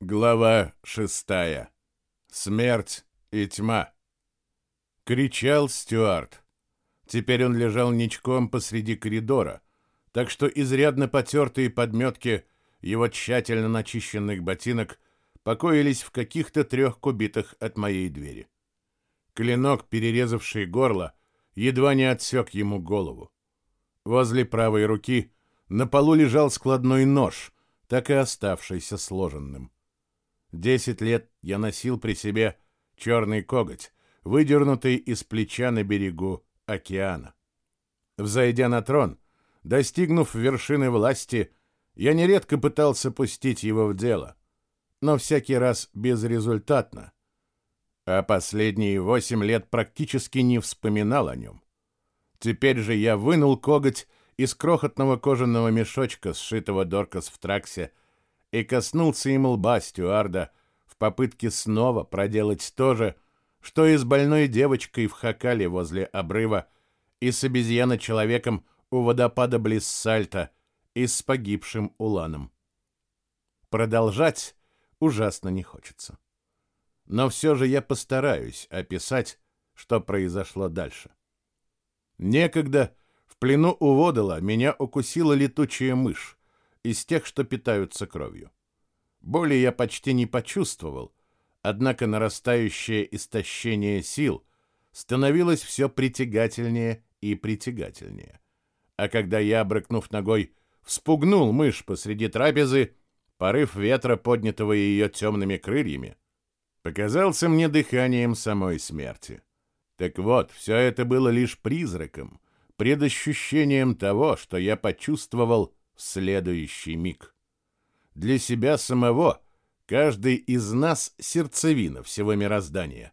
Глава шестая. Смерть и тьма. Кричал Стюарт. Теперь он лежал ничком посреди коридора, так что изрядно потертые подметки его тщательно начищенных ботинок покоились в каких-то трех кубитах от моей двери. Клинок, перерезавший горло, едва не отсек ему голову. Возле правой руки на полу лежал складной нож, так и оставшийся сложенным. Десять лет я носил при себе черный коготь, выдернутый из плеча на берегу океана. Взойдя на трон, достигнув вершины власти, я нередко пытался пустить его в дело, но всякий раз безрезультатно, а последние восемь лет практически не вспоминал о нем. Теперь же я вынул коготь из крохотного кожаного мешочка, сшитого Доркас в траксе, и коснулся им лба стюарда в попытке снова проделать то же, что и с больной девочкой в Хакале возле обрыва, и с обезьяно-человеком у водопада близ Сальта, и с погибшим Уланом. Продолжать ужасно не хочется. Но все же я постараюсь описать, что произошло дальше. Некогда в плену у Водола меня укусила летучая мышь, из тех, что питаются кровью. Боли я почти не почувствовал, однако нарастающее истощение сил становилось все притягательнее и притягательнее. А когда я, брыкнув ногой, вспугнул мышь посреди трапезы, порыв ветра, поднятого ее темными крыльями, показался мне дыханием самой смерти. Так вот, все это было лишь призраком, предощущением того, что я почувствовал следующий миг. Для себя самого каждый из нас сердцевина всего мироздания.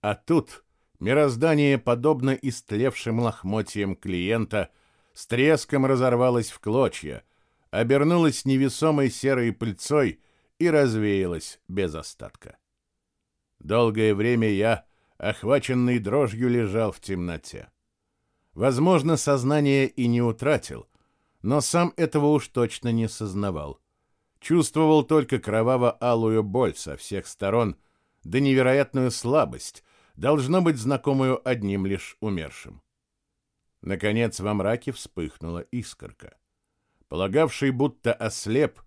А тут мироздание, подобно истлевшим лохмотьям клиента, с треском разорвалось в клочья, обернулось невесомой серой пыльцой и развеялось без остатка. Долгое время я, охваченный дрожью, лежал в темноте. Возможно, сознание и не утратил, но сам этого уж точно не сознавал. Чувствовал только кроваво-алую боль со всех сторон, да невероятную слабость, должно быть знакомую одним лишь умершим. Наконец во мраке вспыхнула искорка. Полагавший, будто ослеп,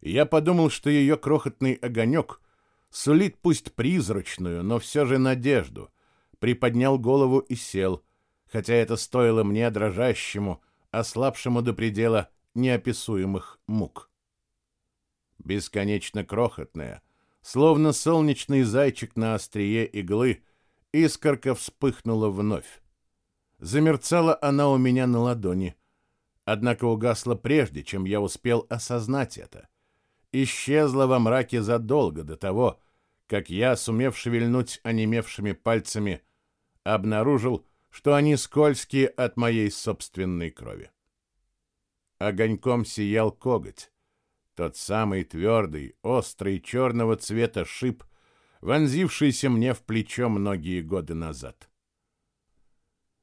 я подумал, что ее крохотный огонек сулит пусть призрачную, но все же надежду, приподнял голову и сел, хотя это стоило мне дрожащему, ослабшему до предела неописуемых мук. Бесконечно крохотная, словно солнечный зайчик на острие иглы, искорка вспыхнула вновь. Замерцала она у меня на ладони, однако угасла прежде, чем я успел осознать это. Исчезла во мраке задолго до того, как я, сумев шевельнуть онемевшими пальцами, обнаружил, что они скользкие от моей собственной крови. Огоньком сиял коготь, тот самый твердый, острый, черного цвета шип, вонзившийся мне в плечо многие годы назад.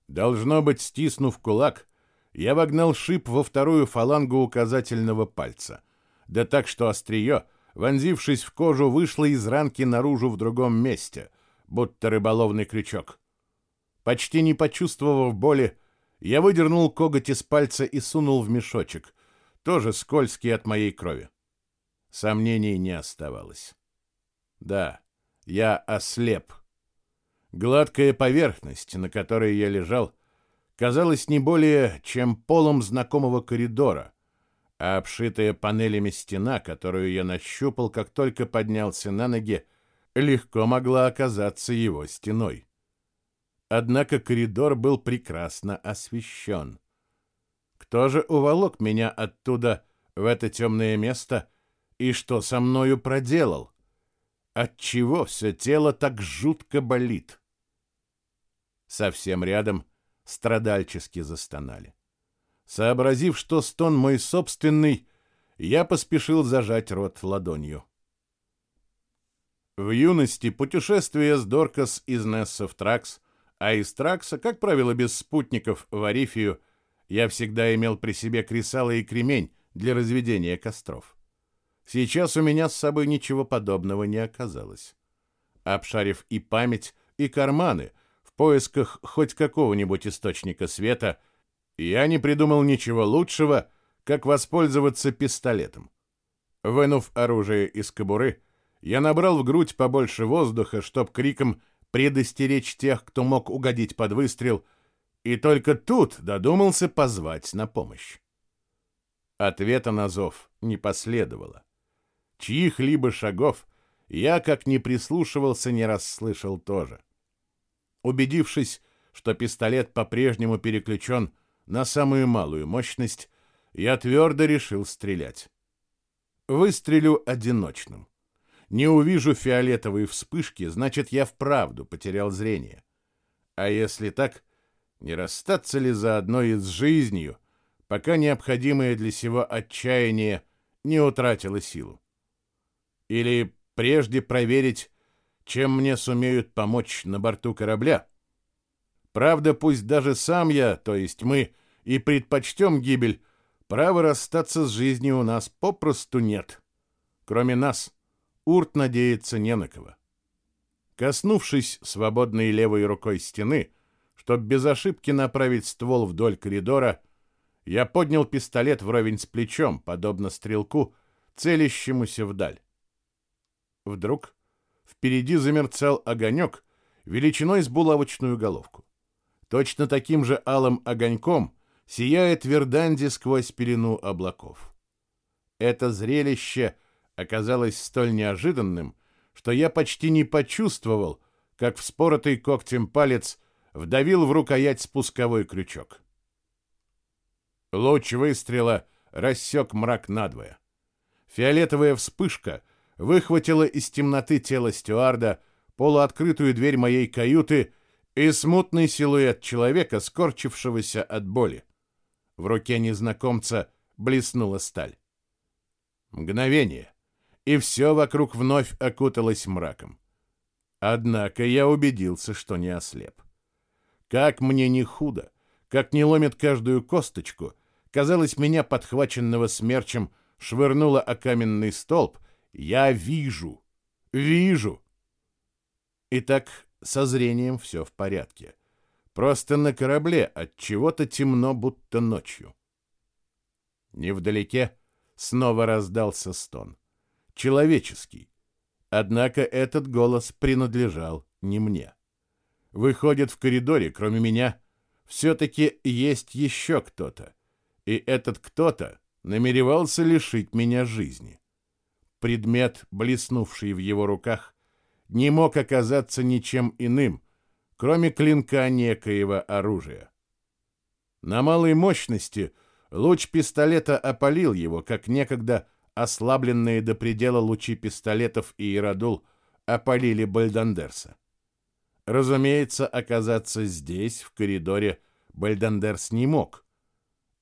Должно быть, стиснув кулак, я вогнал шип во вторую фалангу указательного пальца, да так, что острие, вонзившись в кожу, вышло из ранки наружу в другом месте, будто рыболовный крючок. Почти не почувствовав боли, я выдернул коготь из пальца и сунул в мешочек, тоже скользкий от моей крови. Сомнений не оставалось. Да, я ослеп. Гладкая поверхность, на которой я лежал, казалась не более чем полом знакомого коридора, а обшитая панелями стена, которую я нащупал, как только поднялся на ноги, легко могла оказаться его стеной. Однако коридор был прекрасно освещен. Кто же уволок меня оттуда, в это темное место, и что со мною проделал? Отчего все тело так жутко болит? Совсем рядом страдальчески застонали. Сообразив, что стон мой собственный, я поспешил зажать рот ладонью. В юности путешествие с Доркас из Несса в Тракс а из Тракса, как правило, без спутников в Арифию, я всегда имел при себе кресало и кремень для разведения костров. Сейчас у меня с собой ничего подобного не оказалось. Обшарив и память, и карманы в поисках хоть какого-нибудь источника света, я не придумал ничего лучшего, как воспользоваться пистолетом. Вынув оружие из кобуры, я набрал в грудь побольше воздуха, чтоб криком предостеречь тех, кто мог угодить под выстрел, и только тут додумался позвать на помощь. Ответа на зов не последовало. Чьих-либо шагов я, как не прислушивался, не расслышал тоже. Убедившись, что пистолет по-прежнему переключен на самую малую мощность, я твердо решил стрелять. Выстрелю одиночным. Не увижу фиолетовые вспышки, значит, я вправду потерял зрение. А если так, не расстаться ли заодно и с жизнью, пока необходимое для сего отчаяние не утратило силу? Или прежде проверить, чем мне сумеют помочь на борту корабля? Правда, пусть даже сам я, то есть мы, и предпочтем гибель, права расстаться с жизнью у нас попросту нет. Кроме нас, Урт надеется не на кого. Коснувшись свободной левой рукой стены, чтобы без ошибки направить ствол вдоль коридора, я поднял пистолет вровень с плечом, подобно стрелку, целящемуся вдаль. Вдруг впереди замерцал огонек величиной с булавочную головку. Точно таким же алым огоньком сияет Верданди сквозь пелену облаков. Это зрелище оказалось столь неожиданным, что я почти не почувствовал, как вспоротый когтем палец вдавил в рукоять спусковой крючок. Луч выстрела рассек мрак надвое. Фиолетовая вспышка выхватила из темноты тело стюарда, полуоткрытую дверь моей каюты и смутный силуэт человека, скорчившегося от боли. В руке незнакомца блеснула сталь. Мгновение, и все вокруг вновь окуталось мраком. Однако я убедился, что не ослеп. Как мне не худо, как не ломит каждую косточку, казалось, меня, подхваченного смерчем, швырнуло о каменный столб. Я вижу, вижу. Итак, со зрением все в порядке. Просто на корабле от чего-то темно, будто ночью. Невдалеке снова раздался стон. Человеческий. Однако этот голос принадлежал не мне. Выходит, в коридоре, кроме меня, все-таки есть еще кто-то. И этот кто-то намеревался лишить меня жизни. Предмет, блеснувший в его руках, не мог оказаться ничем иным, кроме клинка некоего оружия. На малой мощности луч пистолета опалил его, как некогда ослабленные до предела лучи пистолетов и Ирадул опалили Бальдандерса. Разумеется, оказаться здесь, в коридоре, Бальдандерс не мог.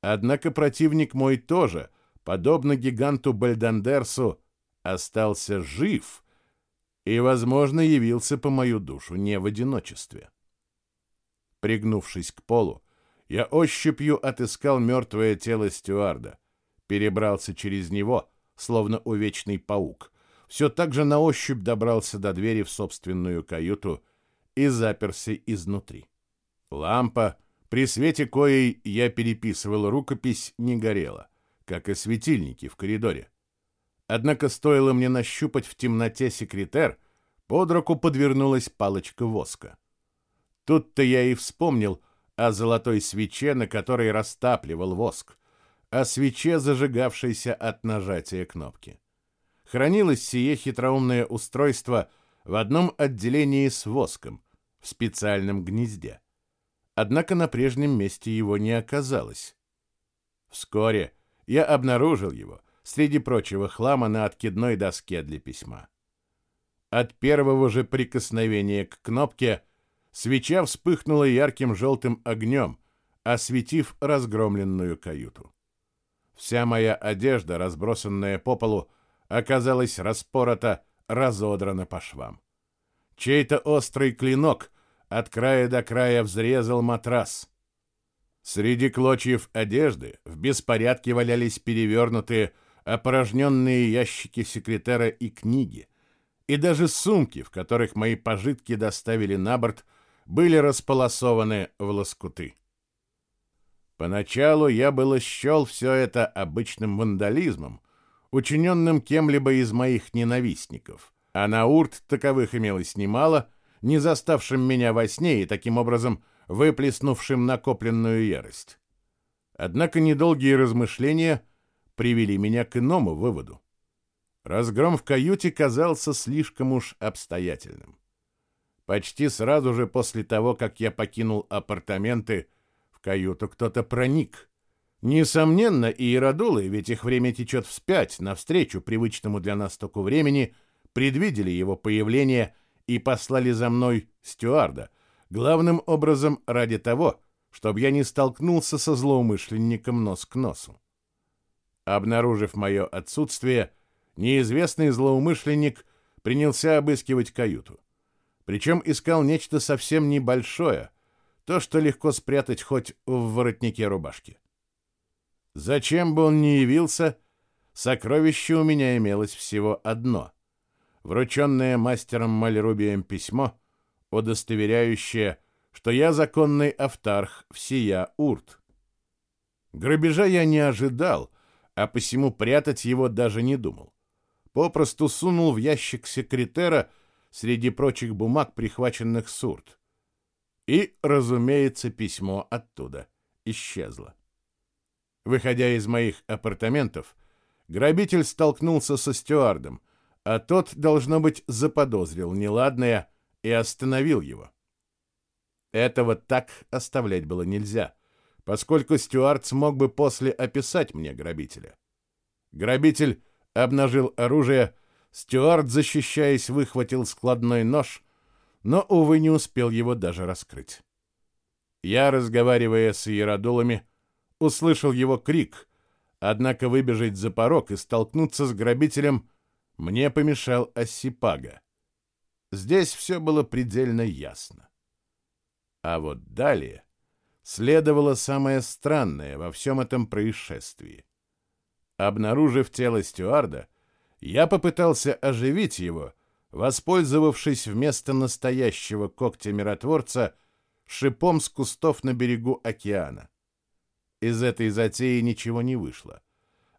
Однако противник мой тоже, подобно гиганту Бальдандерсу, остался жив и, возможно, явился по мою душу не в одиночестве. Пригнувшись к полу, я ощупью отыскал мертвое тело стюарда, перебрался через него, словно увечный паук, все так же на ощупь добрался до двери в собственную каюту и заперся изнутри. Лампа, при свете коей я переписывал рукопись, не горела, как и светильники в коридоре. Однако стоило мне нащупать в темноте секретер, под руку подвернулась палочка воска. Тут-то я и вспомнил о золотой свече, на которой растапливал воск, о свече, зажигавшейся от нажатия кнопки. Хранилось сие хитроумное устройство в одном отделении с воском, в специальном гнезде. Однако на прежнем месте его не оказалось. Вскоре я обнаружил его — среди прочего хлама на откидной доске для письма. От первого же прикосновения к кнопке свеча вспыхнула ярким желтым огнем, осветив разгромленную каюту. Вся моя одежда, разбросанная по полу, оказалась распорота, разодрана по швам. Чей-то острый клинок от края до края взрезал матрас. Среди клочьев одежды в беспорядке валялись перевернутые, опорожненные ящики секретера и книги, и даже сумки, в которых мои пожитки доставили на борт, были располосованы в лоскуты. Поначалу я было счел все это обычным вандализмом, учиненным кем-либо из моих ненавистников, а на урт таковых имелось немало, не заставшим меня во сне и таким образом выплеснувшим накопленную ярость. Однако недолгие размышления привели меня к иному выводу. Разгром в каюте казался слишком уж обстоятельным. Почти сразу же после того, как я покинул апартаменты, каюту кто-то проник. Несомненно, и иеродулы, ведь их время течет вспять, навстречу привычному для нас току времени, предвидели его появление и послали за мной стюарда, главным образом ради того, чтобы я не столкнулся со злоумышленником нос к носу. Обнаружив мое отсутствие, неизвестный злоумышленник принялся обыскивать каюту. Причем искал нечто совсем небольшое, то, что легко спрятать хоть в воротнике рубашки. Зачем бы он ни явился, сокровище у меня имелось всего одно — врученное мастером Мальрубием письмо, удостоверяющее, что я законный автарх всея Урт. Грабежа я не ожидал, а посему прятать его даже не думал. Попросту сунул в ящик секретера среди прочих бумаг, прихваченных с Урт. И, разумеется, письмо оттуда исчезло. Выходя из моих апартаментов, грабитель столкнулся со стюардом, а тот, должно быть, заподозрил неладное и остановил его. Этого так оставлять было нельзя, поскольку стюард смог бы после описать мне грабителя. Грабитель обнажил оружие, стюард, защищаясь, выхватил складной нож, но, увы, не успел его даже раскрыть. Я, разговаривая с иеродулами, услышал его крик, однако выбежать за порог и столкнуться с грабителем мне помешал Осипага. Здесь все было предельно ясно. А вот далее следовало самое странное во всем этом происшествии. Обнаружив тело стюарда, я попытался оживить его, воспользовавшись вместо настоящего когтя миротворца шипом с кустов на берегу океана. Из этой затеи ничего не вышло.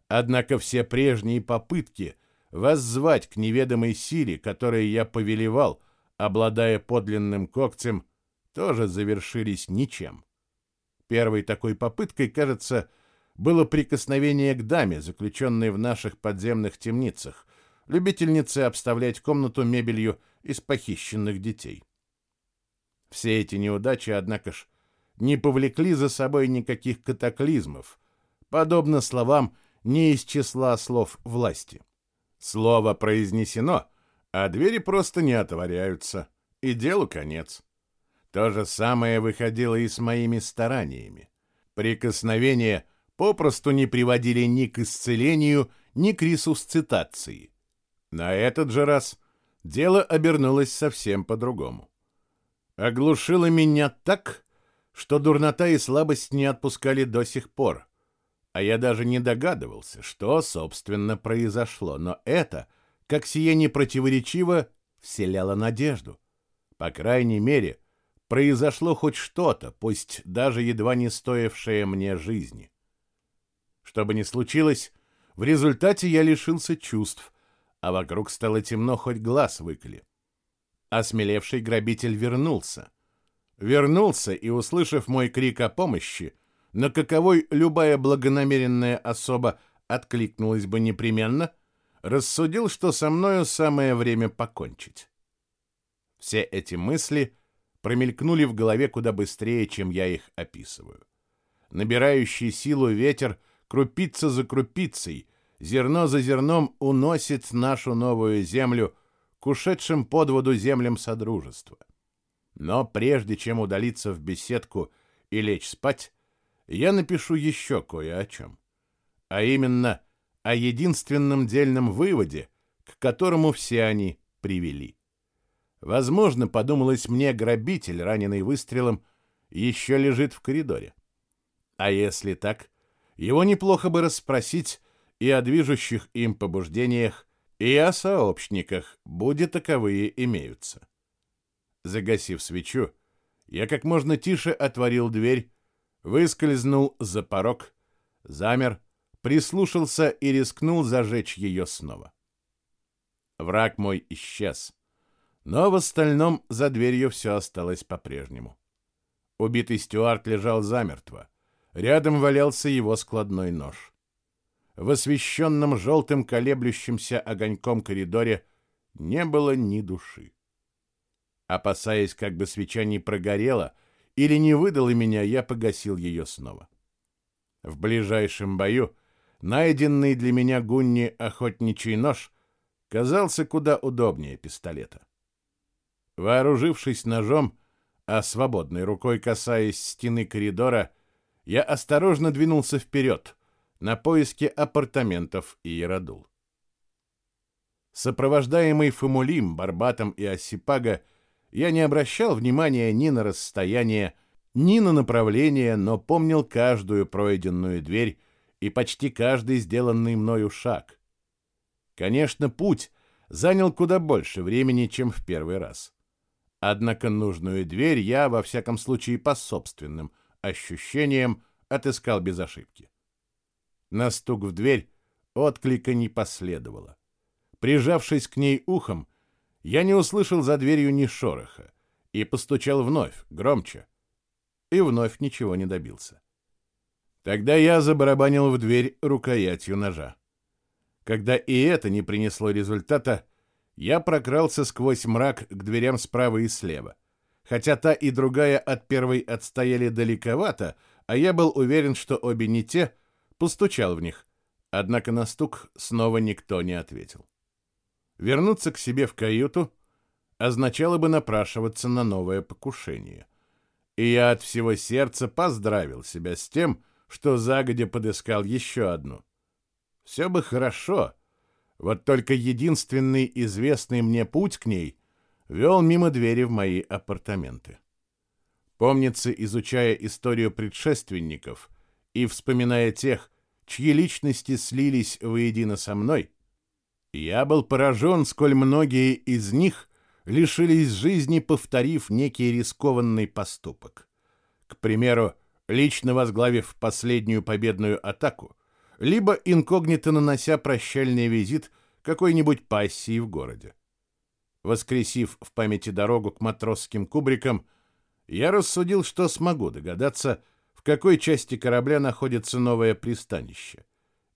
Однако все прежние попытки воззвать к неведомой силе, которой я повелевал, обладая подлинным когтем, тоже завершились ничем. Первой такой попыткой, кажется, было прикосновение к даме, заключенной в наших подземных темницах, любительнице обставлять комнату мебелью из похищенных детей. Все эти неудачи, однако ж, не повлекли за собой никаких катаклизмов, подобно словам не из числа слов власти. Слово произнесено, а двери просто не отворяются, и делу конец. То же самое выходило и с моими стараниями. Прикосновения попросту не приводили ни к исцелению, ни к ресусцитации. На этот же раз дело обернулось совсем по-другому. Оглушило меня так, что дурнота и слабость не отпускали до сих пор а я даже не догадывался, что, собственно, произошло, но это, как сие непротиворечиво, вселяло надежду. По крайней мере, произошло хоть что-то, пусть даже едва не стоившее мне жизни. Что бы ни случилось, в результате я лишился чувств, а вокруг стало темно, хоть глаз выколи. Осмелевший грабитель вернулся. Вернулся и, услышав мой крик о помощи, на каковой любая благонамеренная особа откликнулась бы непременно, рассудил, что со мною самое время покончить. Все эти мысли промелькнули в голове куда быстрее, чем я их описываю. Набирающий силу ветер крупица за крупицей, зерно за зерном уносит нашу новую землю к ушедшим под воду землям Содружества. Но прежде чем удалиться в беседку и лечь спать, я напишу еще кое о чем. А именно о единственном дельном выводе, к которому все они привели. Возможно, подумалось мне, грабитель, раненый выстрелом, еще лежит в коридоре. А если так, его неплохо бы расспросить и о движущих им побуждениях, и о сообщниках, будет таковые имеются. Загасив свечу, я как можно тише отворил дверь, выскользнул за порог, замер, прислушался и рискнул зажечь ее снова. Враг мой исчез, но в остальном за дверью все осталось по-прежнему. Убитый Стюарт лежал замертво. Рядом валялся его складной нож. В освещенном желтым колеблющимся огоньком коридоре не было ни души. Опасаясь, как бы свеча не прогорела или не выдала меня, я погасил ее снова. В ближайшем бою найденный для меня Гунни охотничий нож казался куда удобнее пистолета. Вооружившись ножом, а свободной рукой касаясь стены коридора, я осторожно двинулся вперед, на поиски апартаментов Иерадул. Сопровождаемый Фомулим, Барбатом и Осипага, я не обращал внимания ни на расстояние, ни на направление, но помнил каждую пройденную дверь и почти каждый сделанный мною шаг. Конечно, путь занял куда больше времени, чем в первый раз. Однако нужную дверь я, во всяком случае по собственным ощущениям, отыскал без ошибки. На стук в дверь отклика не последовало. Прижавшись к ней ухом, я не услышал за дверью ни шороха и постучал вновь, громче, и вновь ничего не добился. Тогда я забарабанил в дверь рукоятью ножа. Когда и это не принесло результата, я прокрался сквозь мрак к дверям справа и слева. Хотя та и другая от первой отстояли далековато, а я был уверен, что обе не те, постучал в них. Однако на стук снова никто не ответил. Вернуться к себе в каюту означало бы напрашиваться на новое покушение. И я от всего сердца поздравил себя с тем, что загодя подыскал еще одну. Все бы хорошо, вот только единственный известный мне путь к ней вел мимо двери в мои апартаменты. Помнится, изучая историю предшественников и вспоминая тех, чьи личности слились воедино со мной, я был поражен, сколь многие из них лишились жизни, повторив некий рискованный поступок. К примеру, лично возглавив последнюю победную атаку, либо инкогнито нанося прощальный визит какой-нибудь пассии в городе. Воскресив в памяти дорогу к матросским кубрикам, я рассудил, что смогу догадаться, в какой части корабля находится новое пристанище,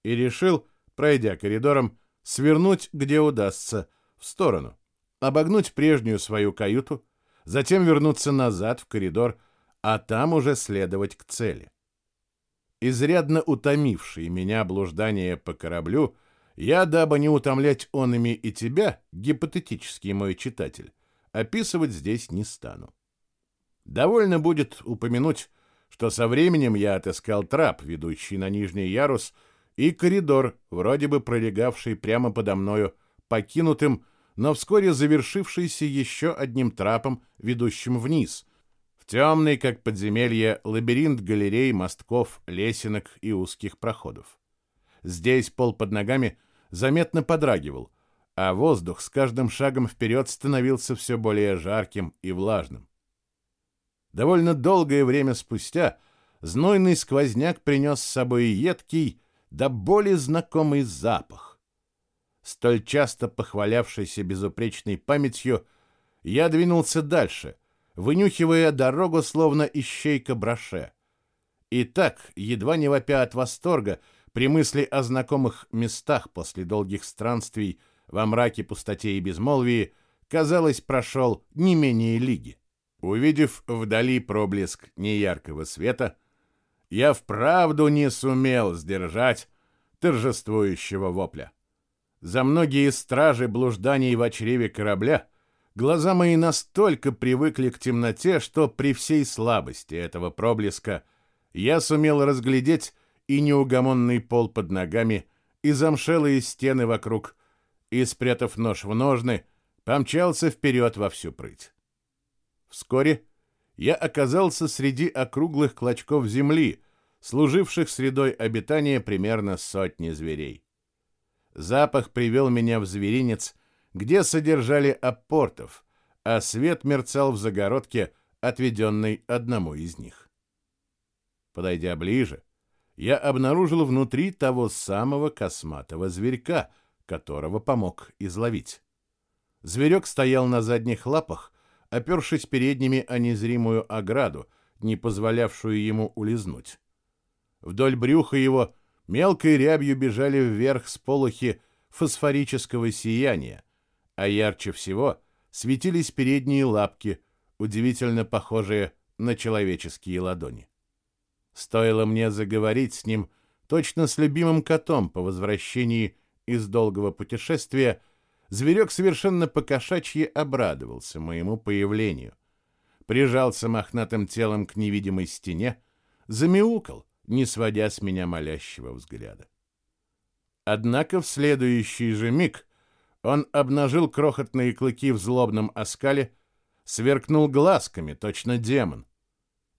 и решил, пройдя коридором, свернуть, где удастся, в сторону, обогнуть прежнюю свою каюту, затем вернуться назад в коридор, а там уже следовать к цели. Изрядно утомившие меня блуждания по кораблю, я, дабы не утомлять онами и тебя, гипотетический мой читатель, описывать здесь не стану. Довольно будет упомянуть, что со временем я отыскал трап, ведущий на нижний ярус, и коридор, вроде бы пролегавший прямо подо мною, покинутым, но вскоре завершившийся еще одним трапом, ведущим вниз, в темный, как подземелье, лабиринт галерей, мостков, лесенок и узких проходов. Здесь пол под ногами заметно подрагивал, а воздух с каждым шагом вперед становился все более жарким и влажным. Довольно долгое время спустя знойный сквозняк принес с собой едкий, да более знакомый запах. Столь часто похвалявшийся безупречной памятью, я двинулся дальше, вынюхивая дорогу, словно ищейка браше. И так, едва не вопя от восторга, при мысли о знакомых местах после долгих странствий во мраке, пустоте и безмолвии, казалось, прошел не менее лиги. Увидев вдали проблеск неяркого света, я вправду не сумел сдержать торжествующего вопля. За многие стражи блужданий в чреве корабля глаза мои настолько привыкли к темноте, что при всей слабости этого проблеска я сумел разглядеть и неугомонный пол под ногами, и замшелые стены вокруг, и, спрятав нож в ножны, помчался вперед во всю прыть. Вскоре я оказался среди округлых клочков земли, служивших средой обитания примерно сотни зверей. Запах привел меня в зверинец, где содержали аппортов, а свет мерцал в загородке, отведенной одному из них. Подойдя ближе, я обнаружил внутри того самого косматого зверька, которого помог изловить. Зверек стоял на задних лапах, опершись передними о незримую ограду, не позволявшую ему улизнуть. Вдоль брюха его мелкой рябью бежали вверх сполохи фосфорического сияния, а ярче всего светились передние лапки, удивительно похожие на человеческие ладони. Стоило мне заговорить с ним, точно с любимым котом по возвращении из долгого путешествия, зверек совершенно покошачьи обрадовался моему появлению. Прижался мохнатым телом к невидимой стене, замяукал, не сводя с меня молящего взгляда. Однако в следующий же миг он обнажил крохотные клыки в злобном оскале, сверкнул глазками, точно демон.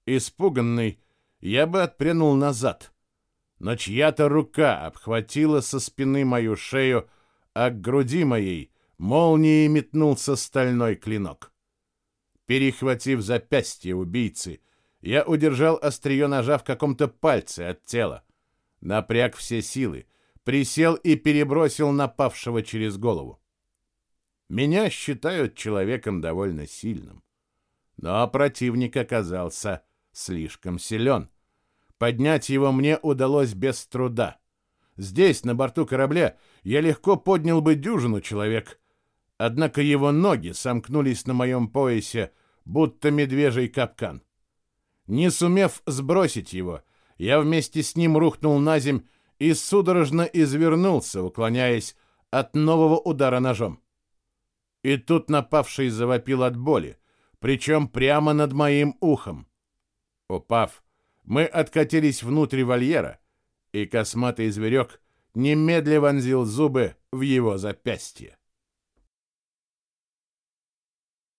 Испуганный, я бы отпрянул назад. Но чья-то рука обхватила со спины мою шею, а к груди моей молнией метнулся стальной клинок. Перехватив запястье убийцы, я удержал острие ножа в каком-то пальце от тела, напряг все силы, присел и перебросил напавшего через голову. Меня считают человеком довольно сильным, но противник оказался слишком силен. Поднять его мне удалось без труда. Здесь, на борту корабля, я легко поднял бы дюжину человек. Однако его ноги сомкнулись на моем поясе, будто медвежий капкан. Не сумев сбросить его, я вместе с ним рухнул на земь и судорожно извернулся, уклоняясь от нового удара ножом. И тут напавший завопил от боли, причем прямо над моим ухом. Упав, мы откатились внутрь вольера, и косматый зверек немедля вонзил зубы в его запястье.